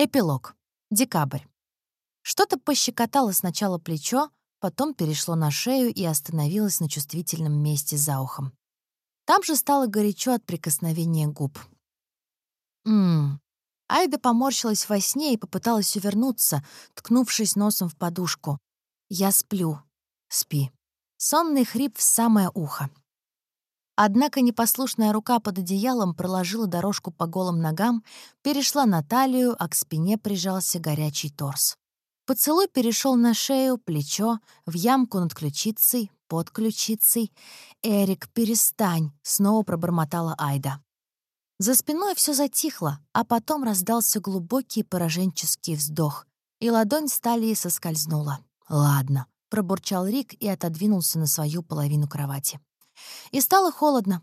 Эпилог. Декабрь. Что-то пощекотало сначала плечо, потом перешло на шею и остановилось на чувствительном месте за ухом. Там же стало горячо от прикосновения губ. Ммм. Айда поморщилась во сне и попыталась увернуться, ткнувшись носом в подушку. «Я сплю. Спи». Сонный хрип в самое ухо. Однако непослушная рука под одеялом проложила дорожку по голым ногам, перешла на талию, а к спине прижался горячий торс. Поцелуй перешел на шею, плечо, в ямку над ключицей, под ключицей. «Эрик, перестань!» — снова пробормотала Айда. За спиной все затихло, а потом раздался глубокий пораженческий вздох, и ладонь с талии соскользнула. «Ладно», — пробурчал Рик и отодвинулся на свою половину кровати. И стало холодно.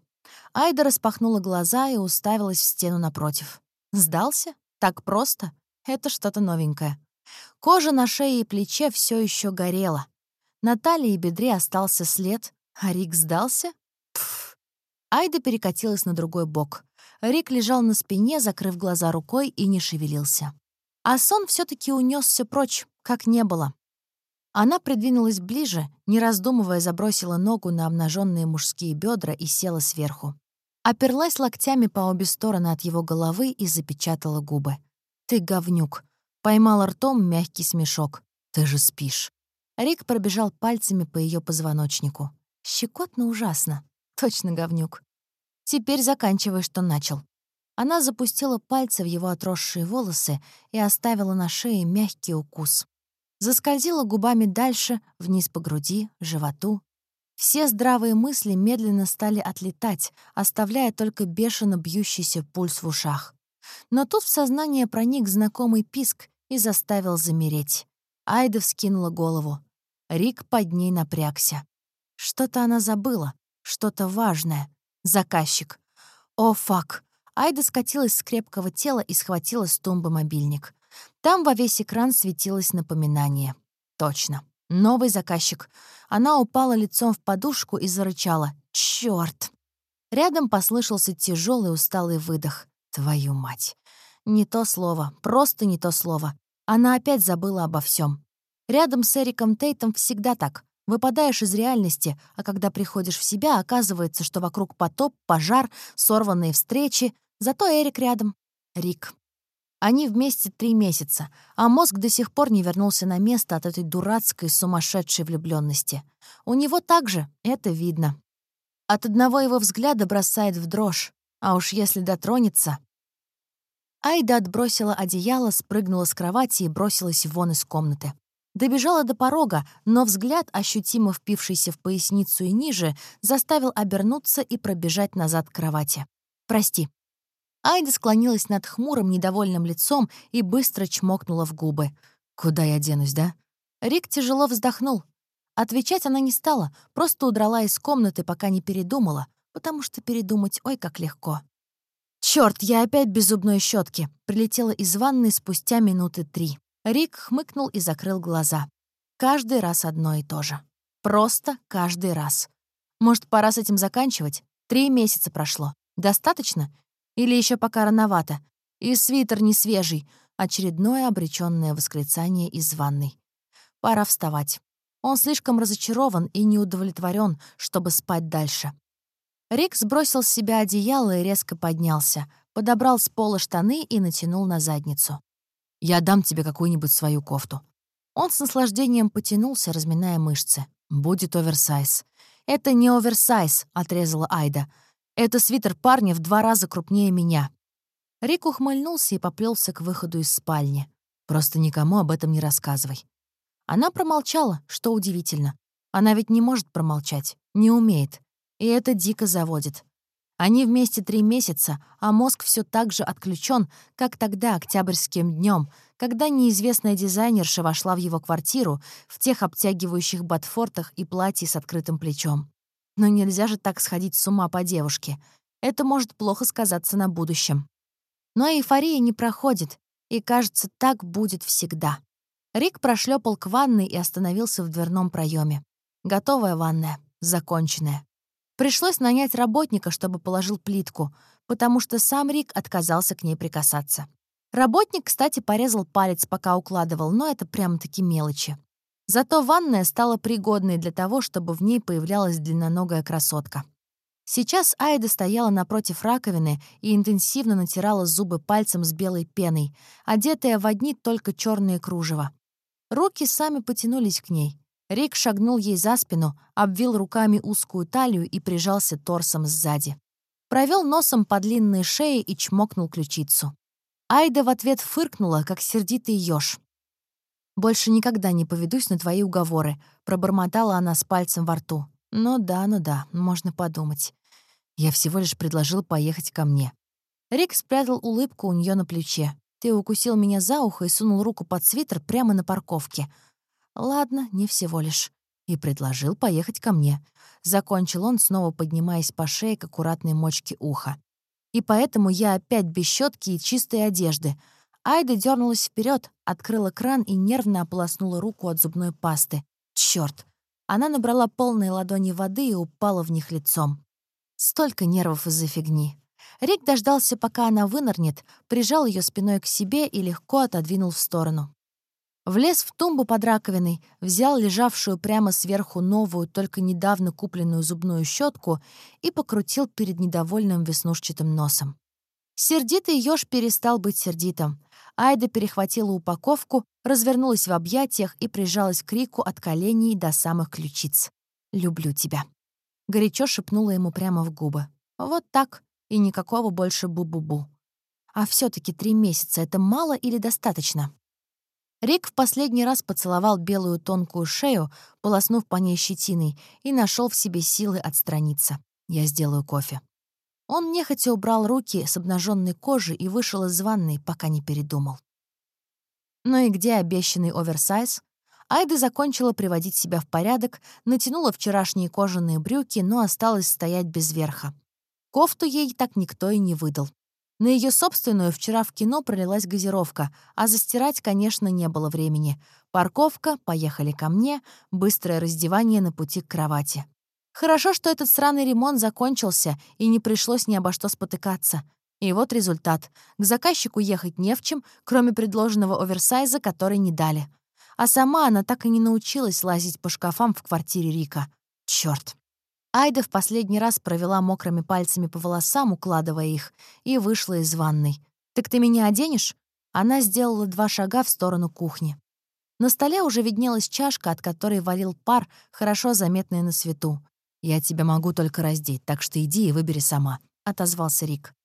Айда распахнула глаза и уставилась в стену напротив. Сдался? Так просто? Это что-то новенькое. Кожа на шее и плече все еще горела. На талии и бедре остался след, а Рик сдался? Пф. Айда перекатилась на другой бок. Рик лежал на спине, закрыв глаза рукой, и не шевелился. А сон все таки унесся прочь, как не было. Она придвинулась ближе, не раздумывая, забросила ногу на обнаженные мужские бедра и села сверху. Оперлась локтями по обе стороны от его головы и запечатала губы. «Ты говнюк!» Поймала ртом мягкий смешок. «Ты же спишь!» Рик пробежал пальцами по ее позвоночнику. Щекотно ужасно. Точно говнюк. Теперь заканчивай, что начал. Она запустила пальцы в его отросшие волосы и оставила на шее мягкий укус. Заскользила губами дальше, вниз по груди, животу. Все здравые мысли медленно стали отлетать, оставляя только бешено бьющийся пульс в ушах. Но тут в сознание проник знакомый писк и заставил замереть. Айда вскинула голову. Рик под ней напрягся. Что-то она забыла, что-то важное. Заказчик. О, фак. Айда скатилась с крепкого тела и схватила с тумбы мобильник. Там во весь экран светилось напоминание. Точно. Новый заказчик. Она упала лицом в подушку и зарычала. Чёрт! Рядом послышался тяжелый усталый выдох. Твою мать. Не то слово, просто не то слово. Она опять забыла обо всем. Рядом с Эриком Тейтом всегда так. Выпадаешь из реальности, а когда приходишь в себя, оказывается, что вокруг потоп, пожар, сорванные встречи. Зато Эрик рядом. Рик. Они вместе три месяца, а мозг до сих пор не вернулся на место от этой дурацкой, сумасшедшей влюбленности. У него также, это видно. От одного его взгляда бросает в дрожь, а уж если дотронется... Айда отбросила одеяло, спрыгнула с кровати и бросилась вон из комнаты. Добежала до порога, но взгляд, ощутимо впившийся в поясницу и ниже, заставил обернуться и пробежать назад к кровати. «Прости», Айда склонилась над хмурым, недовольным лицом и быстро чмокнула в губы. «Куда я денусь, да?» Рик тяжело вздохнул. Отвечать она не стала, просто удрала из комнаты, пока не передумала, потому что передумать ой как легко. Черт, я опять без зубной щетки! Прилетела из ванной спустя минуты три. Рик хмыкнул и закрыл глаза. Каждый раз одно и то же. Просто каждый раз. Может, пора с этим заканчивать? Три месяца прошло. Достаточно? Или еще пока рановато. И свитер не свежий. Очередное обреченное восклицание из ванной. Пора вставать. Он слишком разочарован и неудовлетворен, чтобы спать дальше. Рик сбросил с себя одеяло и резко поднялся, подобрал с пола штаны и натянул на задницу. «Я дам тебе какую-нибудь свою кофту». Он с наслаждением потянулся, разминая мышцы. «Будет оверсайз». «Это не оверсайз», — отрезала Айда. Это свитер парня в два раза крупнее меня. Рик ухмыльнулся и поплелся к выходу из спальни. Просто никому об этом не рассказывай. Она промолчала, что удивительно. Она ведь не может промолчать, не умеет. И это дико заводит. Они вместе три месяца, а мозг все так же отключен, как тогда, октябрьским днем, когда неизвестная дизайнерша вошла в его квартиру в тех обтягивающих ботфортах и платье с открытым плечом. Но нельзя же так сходить с ума по девушке. Это может плохо сказаться на будущем. Но эйфория не проходит, и, кажется, так будет всегда. Рик прошлепал к ванной и остановился в дверном проеме. Готовая ванная, законченная. Пришлось нанять работника, чтобы положил плитку, потому что сам Рик отказался к ней прикасаться. Работник, кстати, порезал палец, пока укладывал, но это прямо-таки мелочи. Зато ванная стала пригодной для того, чтобы в ней появлялась длинноногая красотка. Сейчас Айда стояла напротив раковины и интенсивно натирала зубы пальцем с белой пеной, одетая в одни только черные кружева. Руки сами потянулись к ней. Рик шагнул ей за спину, обвил руками узкую талию и прижался торсом сзади. Провел носом по длинной шее и чмокнул ключицу. Айда в ответ фыркнула, как сердитый ёж. «Больше никогда не поведусь на твои уговоры», — пробормотала она с пальцем во рту. «Ну да, ну да, можно подумать. Я всего лишь предложил поехать ко мне». Рик спрятал улыбку у нее на плече. «Ты укусил меня за ухо и сунул руку под свитер прямо на парковке». «Ладно, не всего лишь». И предложил поехать ко мне. Закончил он, снова поднимаясь по шее к аккуратной мочке уха. И поэтому я опять без щетки и чистой одежды — Айда дернулась вперед, открыла кран и нервно ополоснула руку от зубной пасты. Черт! Она набрала полные ладони воды и упала в них лицом. Столько нервов из-за фигни. Рик дождался, пока она вынырнет, прижал ее спиной к себе и легко отодвинул в сторону. Влез в тумбу под раковиной, взял лежавшую прямо сверху новую, только недавно купленную зубную щетку и покрутил перед недовольным веснушчатым носом. Сердитый ёж перестал быть сердитым. Айда перехватила упаковку, развернулась в объятиях и прижалась к Рику от коленей до самых ключиц. «Люблю тебя», — горячо шепнула ему прямо в губы. «Вот так, и никакого больше бу-бу-бу». А все таки три месяца — это мало или достаточно? Рик в последний раз поцеловал белую тонкую шею, полоснув по ней щетиной, и нашел в себе силы отстраниться. «Я сделаю кофе». Он нехотя убрал руки с обнаженной кожи и вышел из ванной, пока не передумал. Ну и где обещанный оверсайз? Айда закончила приводить себя в порядок, натянула вчерашние кожаные брюки, но осталась стоять без верха. Кофту ей так никто и не выдал. На ее собственную вчера в кино пролилась газировка, а застирать, конечно, не было времени. Парковка, поехали ко мне, быстрое раздевание на пути к кровати. Хорошо, что этот сраный ремонт закончился, и не пришлось ни обо что спотыкаться. И вот результат. К заказчику ехать не в чем, кроме предложенного оверсайза, который не дали. А сама она так и не научилась лазить по шкафам в квартире Рика. Чёрт. Айда в последний раз провела мокрыми пальцами по волосам, укладывая их, и вышла из ванной. «Так ты меня оденешь?» Она сделала два шага в сторону кухни. На столе уже виднелась чашка, от которой валил пар, хорошо заметный на свету. «Я тебя могу только раздеть, так что иди и выбери сама», — отозвался Рик.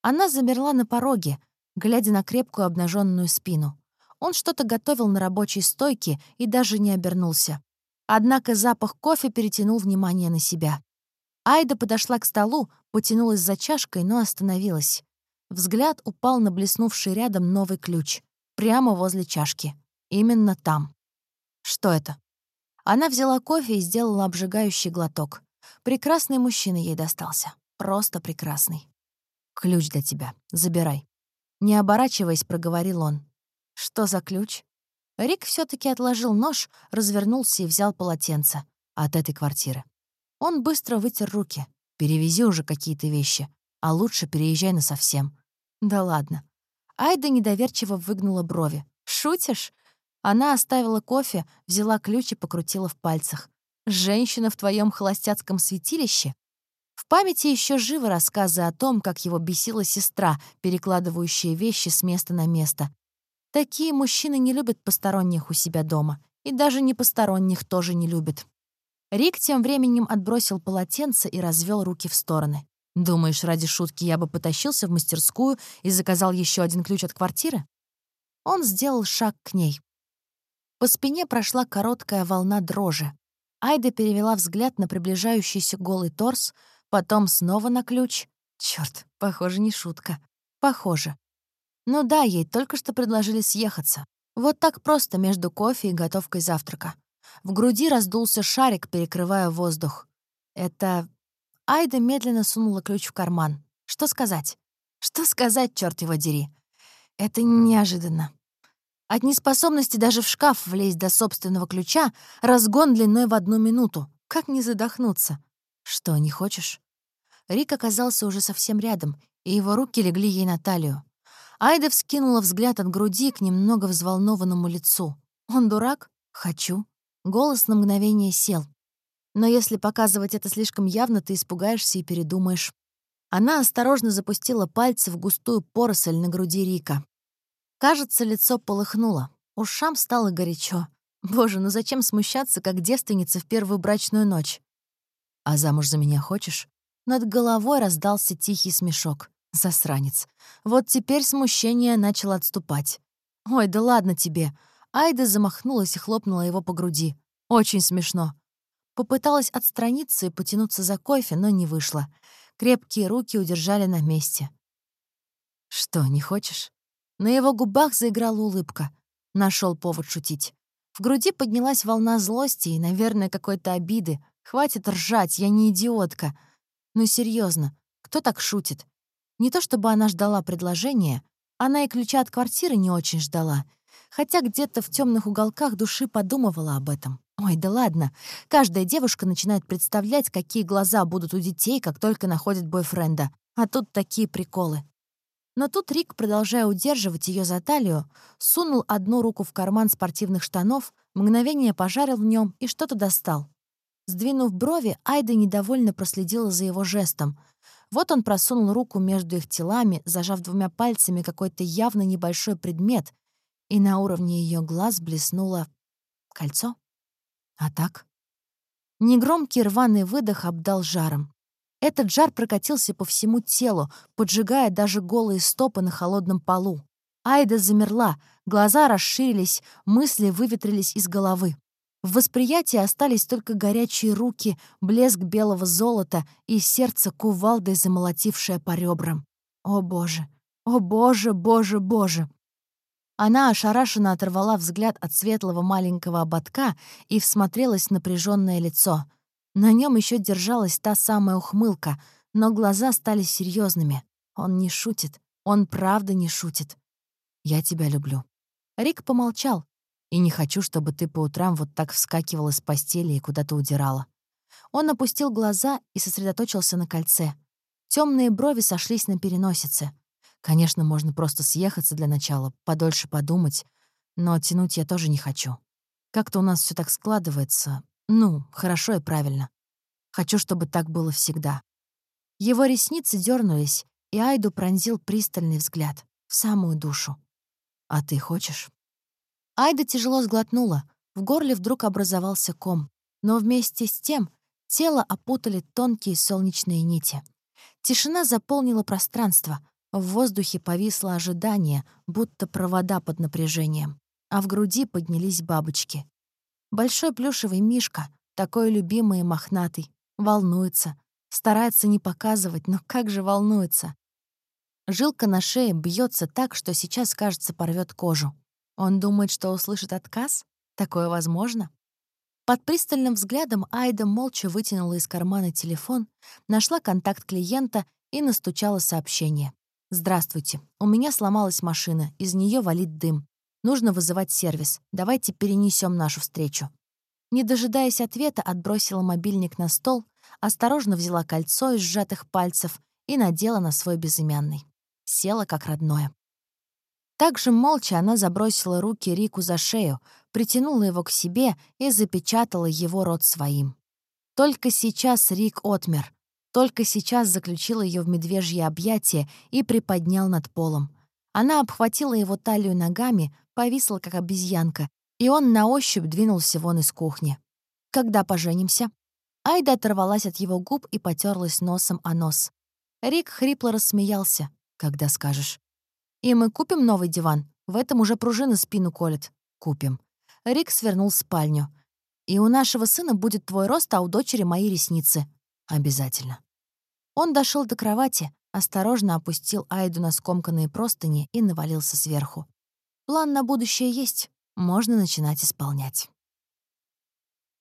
Она замерла на пороге, глядя на крепкую обнаженную спину. Он что-то готовил на рабочей стойке и даже не обернулся. Однако запах кофе перетянул внимание на себя. Айда подошла к столу, потянулась за чашкой, но остановилась. Взгляд упал на блеснувший рядом новый ключ. Прямо возле чашки. Именно там. Что это? Она взяла кофе и сделала обжигающий глоток. Прекрасный мужчина ей достался. Просто прекрасный. «Ключ для тебя. Забирай». Не оборачиваясь, проговорил он. «Что за ключ?» Рик все таки отложил нож, развернулся и взял полотенце. От этой квартиры. Он быстро вытер руки. «Перевези уже какие-то вещи. А лучше переезжай на совсем. «Да ладно». Айда недоверчиво выгнула брови. «Шутишь? Она оставила кофе, взяла ключ и покрутила в пальцах. «Женщина в твоем холостяцком святилище?» В памяти еще живы рассказы о том, как его бесила сестра, перекладывающая вещи с места на место. Такие мужчины не любят посторонних у себя дома. И даже не посторонних тоже не любят. Рик тем временем отбросил полотенце и развел руки в стороны. «Думаешь, ради шутки я бы потащился в мастерскую и заказал еще один ключ от квартиры?» Он сделал шаг к ней. По спине прошла короткая волна дрожи. Айда перевела взгляд на приближающийся голый торс, потом снова на ключ. Черт, похоже, не шутка. Похоже. Ну да, ей только что предложили съехаться. Вот так просто между кофе и готовкой завтрака. В груди раздулся шарик, перекрывая воздух. Это... Айда медленно сунула ключ в карман. Что сказать? Что сказать, черт его дери? Это неожиданно. От неспособности даже в шкаф влезть до собственного ключа разгон длиной в одну минуту. Как не задохнуться? Что, не хочешь? Рик оказался уже совсем рядом, и его руки легли ей на талию. Айда вскинула взгляд от груди к немного взволнованному лицу. «Он дурак? Хочу». Голос на мгновение сел. Но если показывать это слишком явно, ты испугаешься и передумаешь. Она осторожно запустила пальцы в густую поросль на груди Рика. Кажется, лицо полыхнуло. Ушам стало горячо. Боже, ну зачем смущаться, как девственница в первую брачную ночь? «А замуж за меня хочешь?» Над головой раздался тихий смешок. Засранец. Вот теперь смущение начало отступать. «Ой, да ладно тебе!» Айда замахнулась и хлопнула его по груди. «Очень смешно». Попыталась отстраниться и потянуться за кофе, но не вышло. Крепкие руки удержали на месте. «Что, не хочешь?» На его губах заиграла улыбка. Нашел повод шутить. В груди поднялась волна злости и, наверное, какой-то обиды. Хватит ржать, я не идиотка. Но серьезно, кто так шутит? Не то чтобы она ждала предложения, она и ключа от квартиры не очень ждала, хотя где-то в темных уголках души подумывала об этом. Ой, да ладно. Каждая девушка начинает представлять, какие глаза будут у детей, как только находят бойфренда. А тут такие приколы. Но тут Рик, продолжая удерживать ее за талию, сунул одну руку в карман спортивных штанов, мгновение пожарил в нем и что-то достал. Сдвинув брови, Айда недовольно проследила за его жестом. Вот он просунул руку между их телами, зажав двумя пальцами какой-то явно небольшой предмет, и на уровне ее глаз блеснуло кольцо. А так? Негромкий рваный выдох обдал жаром. Этот жар прокатился по всему телу, поджигая даже голые стопы на холодном полу. Айда замерла, глаза расширились, мысли выветрились из головы. В восприятии остались только горячие руки, блеск белого золота и сердце кувалдой, замолотившее по ребрам. О боже! О боже, боже, боже! Она ошарашенно оторвала взгляд от светлого маленького ободка и всмотрелась в напряженное лицо. На нем еще держалась та самая ухмылка, но глаза стали серьезными. Он не шутит. Он правда не шутит. «Я тебя люблю». Рик помолчал. «И не хочу, чтобы ты по утрам вот так вскакивала с постели и куда-то удирала». Он опустил глаза и сосредоточился на кольце. Темные брови сошлись на переносице. Конечно, можно просто съехаться для начала, подольше подумать, но тянуть я тоже не хочу. Как-то у нас все так складывается, ну, хорошо и правильно. Хочу, чтобы так было всегда. Его ресницы дернулись, и Айду пронзил пристальный взгляд в самую душу. «А ты хочешь?» Айда тяжело сглотнула. В горле вдруг образовался ком. Но вместе с тем тело опутали тонкие солнечные нити. Тишина заполнила пространство. В воздухе повисло ожидание, будто провода под напряжением. А в груди поднялись бабочки. Большой плюшевый мишка, такой любимый и мохнатый, волнуется, старается не показывать, но как же волнуется. Жилка на шее бьется так, что сейчас, кажется, порвет кожу. Он думает, что услышит отказ? Такое возможно? Под пристальным взглядом Айда молча вытянула из кармана телефон, нашла контакт клиента и настучала сообщение. «Здравствуйте. У меня сломалась машина, из нее валит дым. Нужно вызывать сервис. Давайте перенесем нашу встречу». Не дожидаясь ответа, отбросила мобильник на стол, осторожно взяла кольцо из сжатых пальцев и надела на свой безымянный. Села как родное. Также молча она забросила руки Рику за шею, притянула его к себе и запечатала его рот своим. Только сейчас Рик отмер, только сейчас заключил ее в медвежье объятие и приподнял над полом. Она обхватила его талию ногами, повисла, как обезьянка, и он на ощупь двинулся вон из кухни. «Когда поженимся?» Айда оторвалась от его губ и потерлась носом о нос. Рик хрипло рассмеялся. «Когда скажешь?» «И мы купим новый диван? В этом уже пружины спину колят». «Купим». Рик свернул в спальню. «И у нашего сына будет твой рост, а у дочери мои ресницы». «Обязательно». Он дошел до кровати, осторожно опустил Айду на скомканные простыни и навалился сверху. План на будущее есть, можно начинать исполнять.